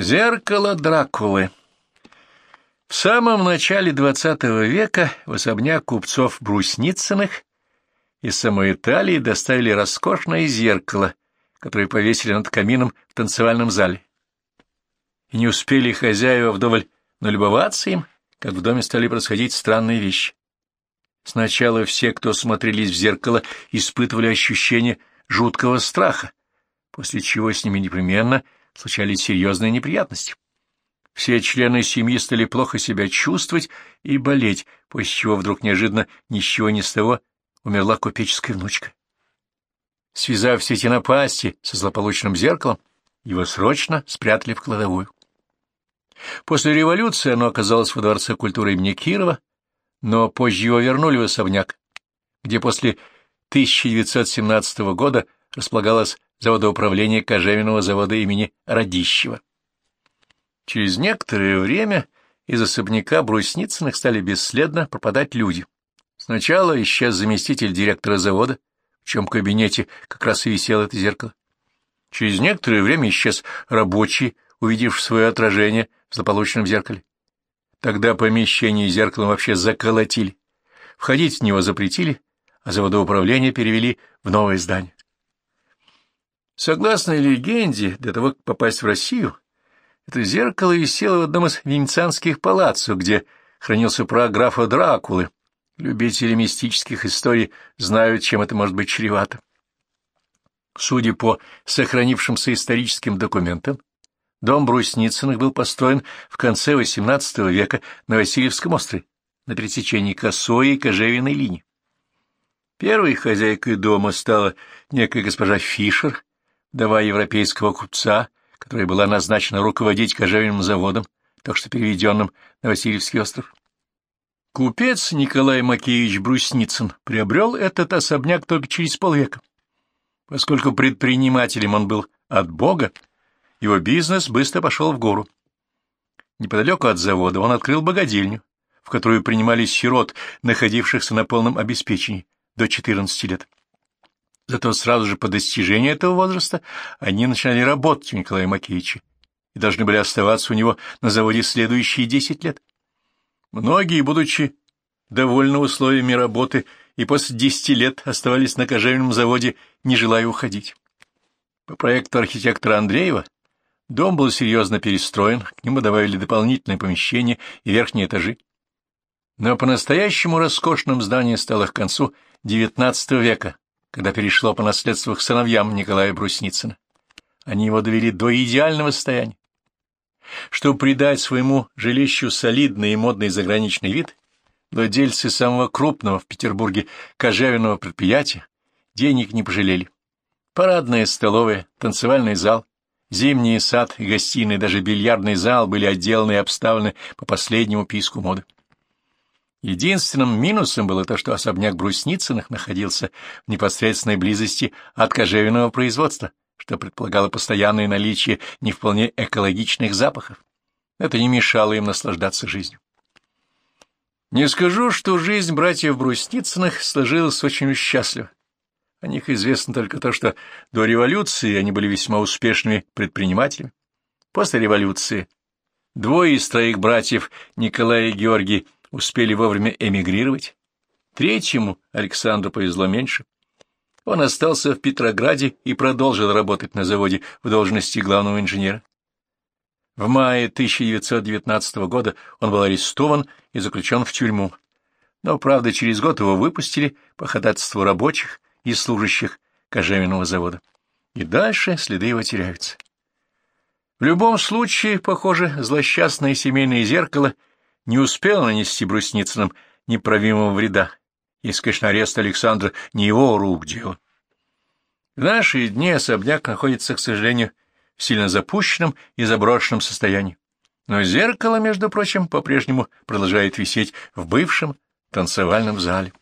Зеркало Дракулы В самом начале XX века в особняк купцов Брусницыных из самой Италии доставили роскошное зеркало, которое повесили над камином в танцевальном зале. И не успели хозяева вдоволь налюбоваться им, как в доме стали происходить странные вещи. Сначала все, кто смотрелись в зеркало, испытывали ощущение жуткого страха, после чего с ними непременно – случались серьезные неприятности. Все члены семьи стали плохо себя чувствовать и болеть, после чего вдруг неожиданно ни с чего ни с того умерла купеческая внучка. Связав все эти напасти со злополучным зеркалом, его срочно спрятали в кладовую. После революции оно оказалось во Дворце культуры имени Кирова, но позже его вернули в особняк, где после 1917 года располагалось заводоуправления кожевенного завода имени Радищева. Через некоторое время из особняка Брусницыных стали бесследно пропадать люди. Сначала исчез заместитель директора завода, в чем кабинете как раз и висело это зеркало. Через некоторое время исчез рабочий, увидев свое отражение в злополучном зеркале. Тогда помещение зеркалом вообще заколотили. Входить в него запретили, а заводоуправление перевели в новое здание. Согласно легенде, для того, как попасть в Россию, это зеркало висело в одном из венецианских палаццо, где хранился прах графа Дракулы. Любители мистических историй знают, чем это может быть чревато. Судя по сохранившимся историческим документам, дом Брусницыных был построен в конце XVIII века на Васильевском острове, на пересечении Косой и Кожевиной линии. Первой хозяйкой дома стала некая госпожа Фишер, вдова европейского купца, которая была назначена руководить кожевенным заводом, так что переведенным на Васильевский остров. Купец Николай Макеевич Брусницын приобрел этот особняк только через полвека. Поскольку предпринимателем он был от Бога, его бизнес быстро пошел в гору. Неподалеку от завода он открыл богадельню, в которую принимали сирот, находившихся на полном обеспечении до 14 лет. Зато сразу же по достижении этого возраста они начинали работать у Николая Макеевича и должны были оставаться у него на заводе следующие десять лет. Многие, будучи довольны условиями работы, и после десяти лет оставались на кожевенном заводе, не желая уходить. По проекту архитектора Андреева дом был серьезно перестроен, к нему добавили дополнительные помещения и верхние этажи. Но по-настоящему роскошным здание стало к концу XIX века, когда перешло по наследству к сыновьям Николая Брусницына. Они его довели до идеального состояния. Чтобы придать своему жилищу солидный и модный заграничный вид, владельцы самого крупного в Петербурге кожевенного предприятия денег не пожалели. Парадная столовая, танцевальный зал, зимний сад и гостиная, даже бильярдный зал были отделаны и обставлены по последнему писку моды. Единственным минусом было то, что особняк Брусницыных находился в непосредственной близости от кожевенного производства, что предполагало постоянное наличие не вполне экологичных запахов. Это не мешало им наслаждаться жизнью. Не скажу, что жизнь братьев Брусницыных сложилась очень счастливо. О них известно только то, что до революции они были весьма успешными предпринимателями. После революции двое из троих братьев, Николай и Георгий, успели вовремя эмигрировать. Третьему Александру повезло меньше. Он остался в Петрограде и продолжил работать на заводе в должности главного инженера. В мае 1919 года он был арестован и заключен в тюрьму. Но, правда, через год его выпустили по ходатайству рабочих и служащих кожевенного завода. И дальше следы его теряются. В любом случае, похоже, злосчастное семейное зеркало — не успел нанести Брусницыным неправимого вреда, если, конечно, арест Александра не его рук дело. В наши дни особняк находится, к сожалению, в сильно запущенном и заброшенном состоянии. Но зеркало, между прочим, по-прежнему продолжает висеть в бывшем танцевальном зале.